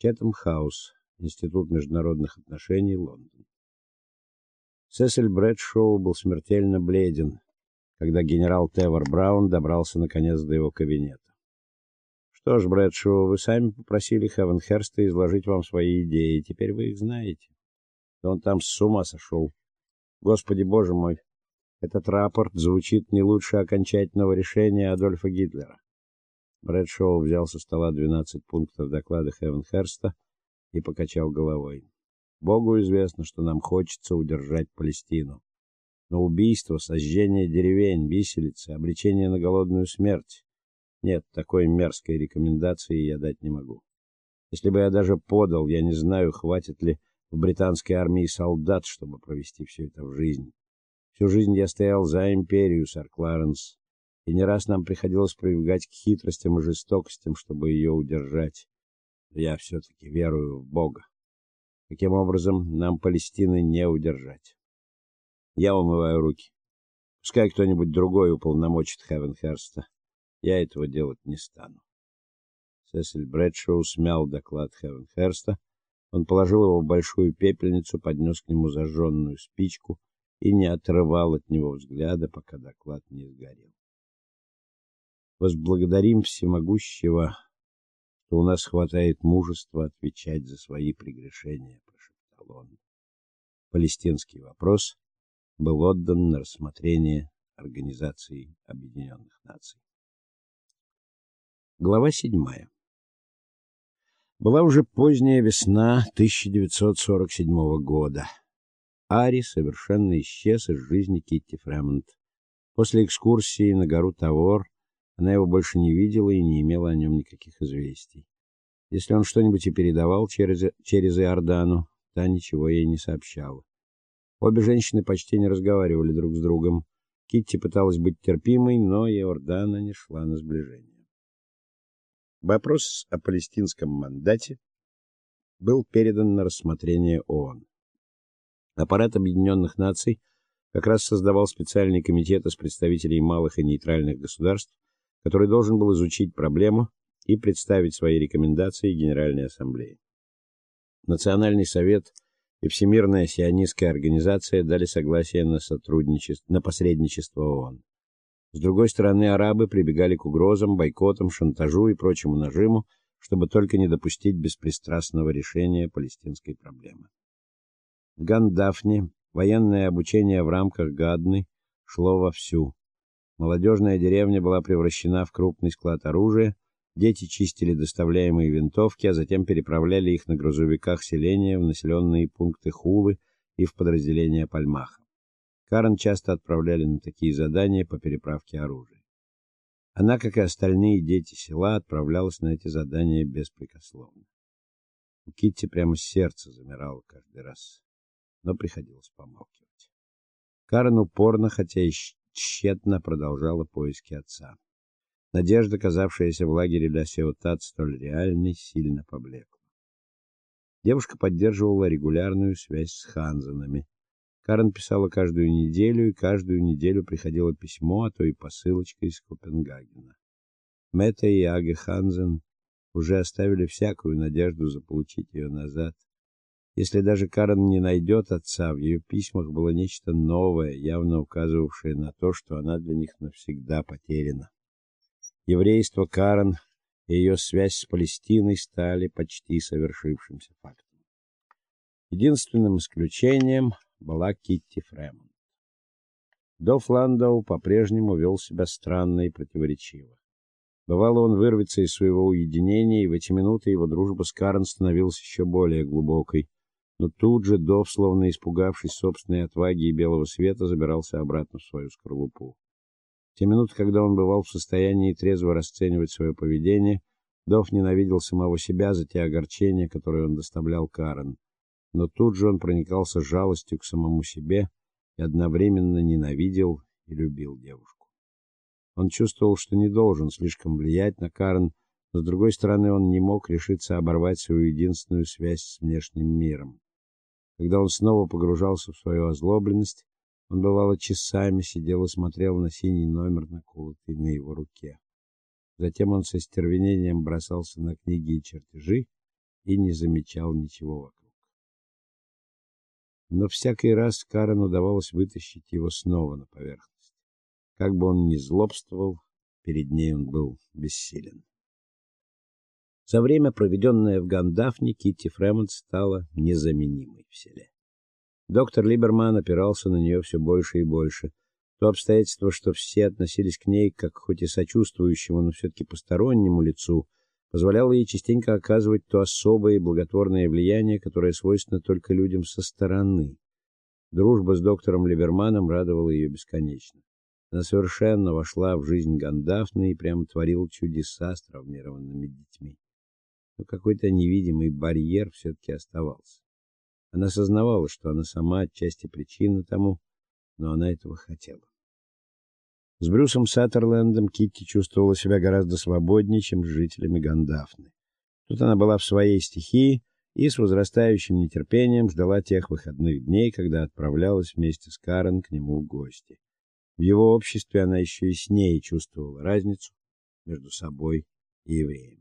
Четом Хаус, Институт международных отношений, Лондон. Сесиль Брэдшоу был смертельно бледен, когда генерал Тевер Браун добрался наконец до его кабинета. Что ж, Брэдшоу, вы сами попросили Хевенхерста изложить вам свои идеи, теперь вы их знаете. Да он там с ума сошел. Господи Боже мой, этот рапорт звучит не лучше окончательного решения Адольфа Гитлера. Брэдшоу взял со стола 12 пунктов доклада Хевенхерста и покачал головой. Богу известно, что нам хочется удержать Палестину. Но убийство, сожжение деревень, виселицы, обречение на голодную смерть нет, такой мерзкой рекомендации я дать не могу. Если бы я даже подал, я не знаю, хватит ли в британской армии солдат, чтобы провести все это в жизнь. Всю жизнь я стоял за империю, сэр Кларенс, и не раз нам приходилось прибегать к хитростям и жестокостям, чтобы ее удержать. Но я все таки верую в Бога. Таким образом, нам Палестины не удержать. Я умываю руки. Пускай кто-нибудь другой уполномочит Хевенхерста. Я этого делать не стану. Сесиль Брэдшоу смял доклад Хевенхерста. Он положил его в большую пепельницу, поднес к нему зажженную спичку и не отрывал от него взгляда, пока доклад не сгорел. Возблагодарим всемогущего, что у нас хватает мужества отвечать за свои прегрешения, прошептал он. Палестинский вопрос был отдан на рассмотрение Организации Объединенных Наций. Глава 7. Была уже поздняя весна 1947 года. Ари совершенно исчез из жизни Китти Фремонт. После экскурсии на гору Тавор она его больше не видела и не имела о нем никаких известий. Если он что-нибудь и передавал через через Иордану, та ничего ей не сообщала. Обе женщины почти не разговаривали друг с другом. Китти пыталась быть терпимой, но Иордана не шла на сближение. Вопрос о палестинском мандате был передан на рассмотрение ООН. Аппарат Объединенных Наций как раз создавал специальный комитет из представителей малых и нейтральных государств, который должен был изучить проблему и представить свои рекомендации Генеральной ассамблее. Национальный совет и Всемирная сионистская организация дали согласие на сотрудничество на посредничество ООН. С другой стороны, арабы прибегали к угрозам, бойкотам, шантажу и прочему нажиму, чтобы только не допустить беспристрастного решения палестинской проблемы. В Гандафне военное обучение в рамках Гадны шло вовсю. Молодежная деревня была превращена в крупный склад оружия, дети чистили доставляемые винтовки, а затем переправляли их на грузовиках селения в населенные пункты Хулы и в подразделения Пальмаха. Карен часто отправляли на такие задания по переправке оружия. Она, как и остальные дети села, отправлялась на эти задания беспрекословно. У Китти прямо сердце замирало каждый раз, но приходилось помалкивать. Карен упорно, хотя и тщетно продолжала поиски отца. Надежда, казавшаяся в лагере для Сеутат столь реальной, сильно поблекла. Девушка поддерживала регулярную связь с Ханзенами. Карен писала каждую неделю, и каждую неделю приходило письмо, а то и посылочка из Копенгагена. Мэтта и Аге Ханзен уже оставили всякую надежду заполучить ее назад. Если даже Карен не найдет отца, в ее письмах было нечто новое, явно указывавшее на то, что она для них навсегда потеряна. Еврейство Карен и ее связь с Палестиной стали почти совершившимся фактом. Единственным исключением была Китти Фремонт. Доф Ландау по-прежнему вел себя странно и противоречиво. Бывало, он вырвется из своего уединения, и в эти минуты его дружба с Карен становилась еще более глубокой. Но тут же Дов, словно испугавшись собственной отваги и белого света, забирался обратно в свою скорлупу. В те минуты, когда он бывал в состоянии трезво расценивать свое поведение, Дов ненавидел самого себя за те огорчения, которые он доставлял Карен но тут же он проникался жалостью к самому себе и одновременно ненавидел и любил девушку. Он чувствовал, что не должен слишком влиять на Карен, но с другой стороны, он не мог решиться оборвать свою единственную связь с внешним миром. Когда он снова погружался в свою озлобленность, он бывало часами сидел и смотрел на синий номер, наколотый на его руке. Затем он со стервенением бросался на книги и чертежи, и не замечал ничего вокруг. Но всякий раз Карен удавалось вытащить его снова на поверхность. Как бы он ни злобствовал, перед ней он был бессилен. За время, проведенное в Гандафне, Китти Фремонт стала незаменимой в. Доктор Либерман опирался на нее все больше и больше. То обстоятельство, что все относились к ней как хоть и сочувствующему, но все таки постороннему лицу, позволяло ей частенько оказывать то особое и благотворное влияние, которое свойственно только людям со стороны. Дружба с доктором Либерманом радовала ее бесконечно. Она совершенно вошла в жизнь Гандафны и прямо творила чудеса с травмированными детьми но какой-то невидимый барьер все таки оставался. Она сознавала, что она сама отчасти причина тому, но она этого хотела. С Брюсом Саттерлендом Китти чувствовала себя гораздо свободнее, чем с жителями Гандафны. Тут она была в своей стихии и с возрастающим нетерпением ждала тех выходных дней, когда отправлялась вместе с Карен к нему в гости. В его обществе она еще яснее чувствовала разницу между собой и евреем.